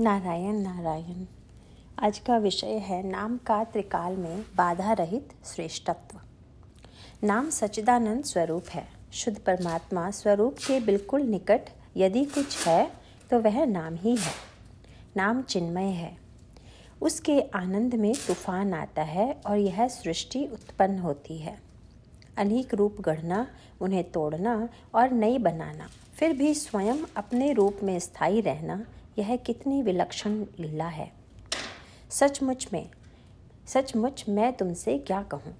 नारायण नारायण। आज का विषय है नाम का त्रिकाल में बाधा रहित श्रेष्ठत्व। नाम सच्चिदानंद स्वरूप है। शुद्ध परमात्मा स्वरूप के बिल्कुल निकट यदि कुछ है तो वह नाम ही है। नाम चिन्मय है। उसके आनंद में तूफ़ान आता है और यह सृष्टि उत्पन्न होती है। अनेक रूप गढ़ना, उन्हें तोड़ना और नई बनाना, फिर भी स्वयं अपने रूप में स्थायी रहना यह कितनी विलक्षण लीला है। सचमुच में, सचमुच मैं तुमसे क्या कहूँ?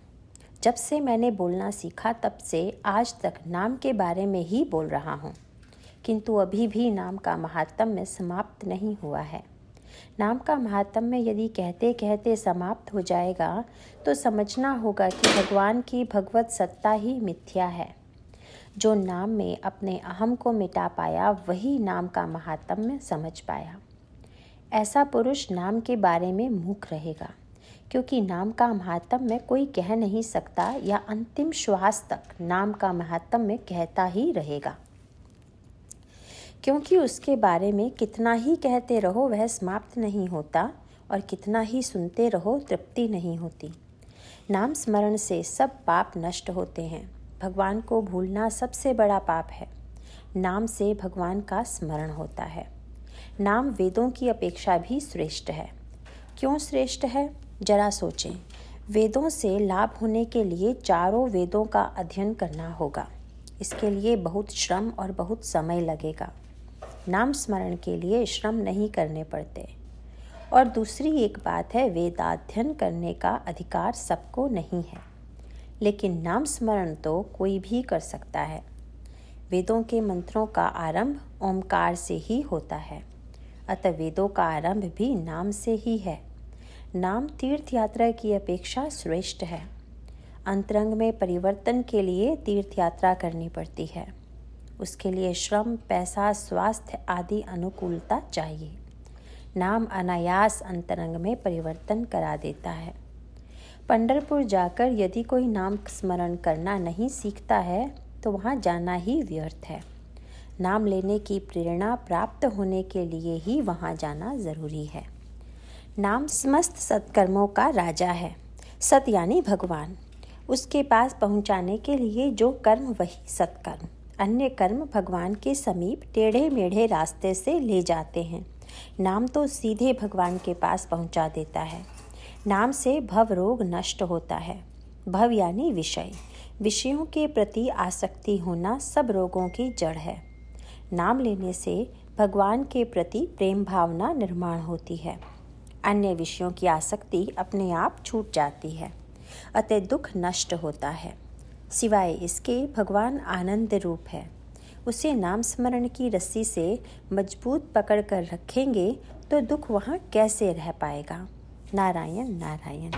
जब से मैंने बोलना सीखा, तब से आज तक नाम के बारे में ही बोल रहा हूँ। किंतु अभी भी नाम का महात्म्य समाप्त नहीं हुआ है। नाम का महात्म्य यदि कहते कहते समाप्त हो जाएगा तो समझना होगा कि भगवान की भगवत सत्ता ही मिथ्या है। जो नाम में अपने अहम को मिटा पाया, वही नाम का महात्म्य समझ पाया। ऐसा पुरुष नाम के बारे में मूक रहेगा, क्योंकि नाम का महात्म में कोई कह नहीं सकता या अंतिम श्वास तक नाम का महात्म में कहता ही रहेगा। क्योंकि उसके बारे में कितना ही कहते रहो, वह समाप्त नहीं होता और कितना ही सुनते रहो, तृप्ति नहीं होती। नाम स्मरण से सब पाप नष्ट होते हैं। भगवान को भूलना सबसे बड़ा पाप है। नाम से भगवान का स्मरण होता है। नाम वेदों की अपेक्षा भी श्रेष्ठ है। क्यों श्रेष्ठ है? जरा सोचें। वेदों से लाभ होने के लिए चारों वेदों का अध्ययन करना होगा। इसके लिए बहुत श्रम और बहुत समय लगेगा। नाम स्मरण के लिए श्रम नहीं करने पड़ते। और दूसरी एक बात है, वेदाध्ययन करने का अधिकार सबको नहीं है। लेकिन नाम स्मरण तो कोई भी कर सकता है। वेदों के मंत्रों का आरंभ ओमकार से ही होता है। अतः वेदों का आरंभ भी नाम से ही है। नाम तीर्थ यात्रा की अपेक्षा श्रेष्ठ है। अंतरंग में परिवर्तन के लिए तीर्थ यात्रा करनी पड़ती है। उसके लिए श्रम, पैसा, स्वास्थ्य आदि अनुकूलता चाहिए। नाम अनायास अंतरंग में परिवर्तन करा देता है। पंडरपुर जाकर यदि कोई नाम स्मरण करना नहीं सीखता है तो वहाँ जाना ही व्यर्थ है। नाम लेने की प्रेरणा प्राप्त होने के लिए ही वहाँ जाना ज़रूरी है। नाम समस्त सत्कर्मों का राजा है, सत यानी भगवान। उसके पास पहुँचाने के लिए जो कर्म वही सत्कर्म। अन्य कर्म भगवान के समीप टेढ़े मेढ़े रास्ते से ले जाते हैं। नाम तो सीधे भगवान के पास पहुँचा देता है। नाम से भव रोग नष्ट होता है। भव यानी विषय। विषयों के प्रति आसक्ति होना सब रोगों की जड़ है। नाम लेने से भगवान के प्रति प्रेम भावना निर्माण होती है। अन्य विषयों की आसक्ति अपने आप छूट जाती है। अतः दुख नष्ट होता है। सिवाय इसके भगवान आनंद रूप है। उसे नाम स्मरण की रस्सी से मज़बूत पकड़ कर रखेंगे तो दुख वहाँ कैसे रह पाएगा? नारायण नारायण।